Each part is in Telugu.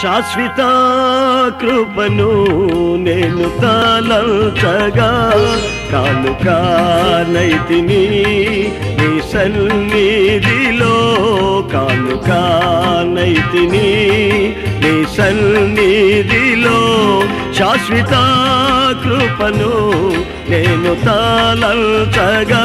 శాశ్వత కృపను నేను తలంచగా కానుకానైతిని నీ సన్నిధిలో కానుకానైతిని నీ సన్నిధిలో శాశ్వత కృపను నేను తలంచగా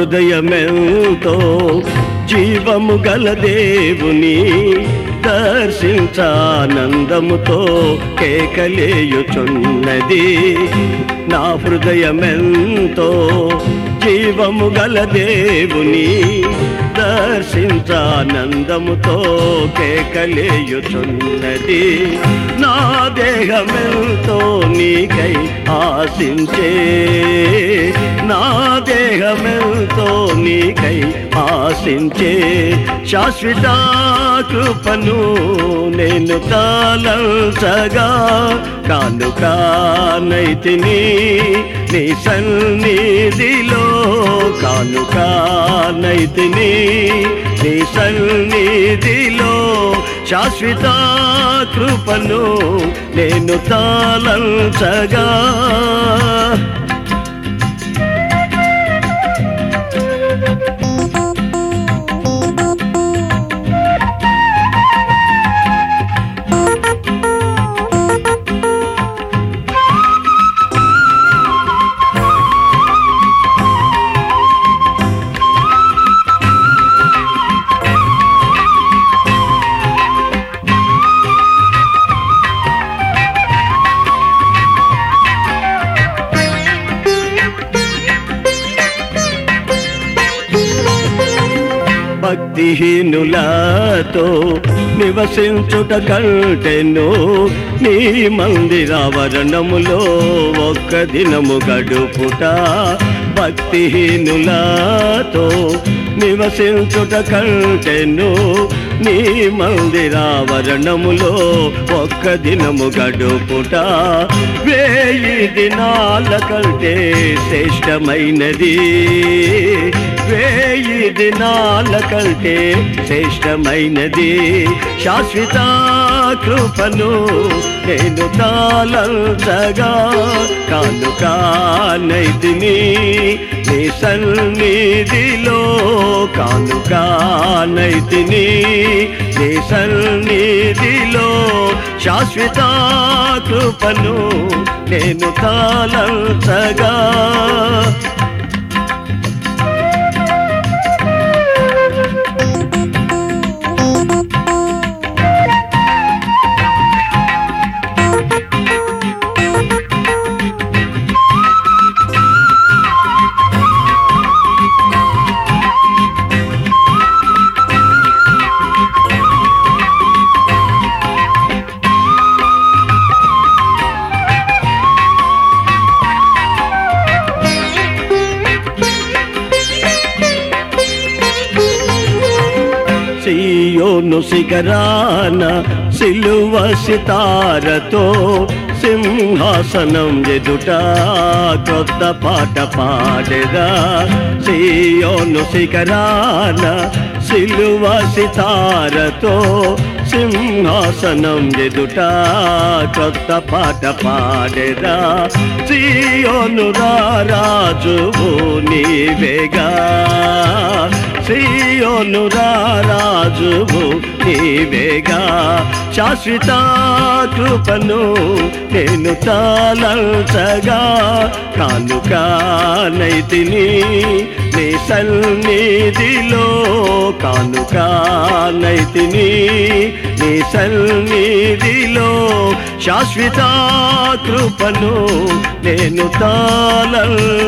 హృదయమెంతో జీవము గల దేవుని దర్శించానందముతో కేకలేయుచున్నది. నా హృదయమెంతో జీవము గల దేవుని దర్శించానందముతో కేకలేయుచున్నది. నా దేహమెంతో నీకై ఆశించే. నా దేహమెంతో నీకై ఆశించే. శాశ్వత కృపను నేను తాళంచగా కానుకానైతిని నీ సన్నిధిలో కానుకానైతిని నీ సన్నిధిలో శాశ్వత కృపను నేను తాళంచగా భక్తిహీనులతో నివసించుట కంటెను నీ మందిరావరణములో ఒక్క దినము గడుపుట భక్తిహీనులతో నివసించుట కంటెను నీ మందిరావరణములో ఒక్క దినము గడుపుట. వేయి దినాల కంటే శ్రేష్టమైనది. వేయి దినాల కంటే శ్రేష్టమైనది. శాశ్వత కృపను నేను తాళంచగా కానుకానైతిని నీ సన్నిధిలో కానుకానైతిని. నీ సన్నిధిలో శాశ్వత కృపను నేను తాళంచగా నిన్ను శిఖరాన సిలువ సితారతో సింహాసనం ఎదుట కొత్త పాట పాడేదా. సియోను శిఖరాన సిలువ సితారతో సింహాసనం ఎదుట కొత్త పాట పాడేదా. సియోను రాజువు నీవేగా. సియోను రాజువు నీవేగా. శాశ్వత కృపను నేను తాళంచగా కానుకానైతిని నీ సన్నిధిలో. కానుకానైతిని నీ సన్నిధిలో. శాశ్వత కృపను నేను తాళంచగా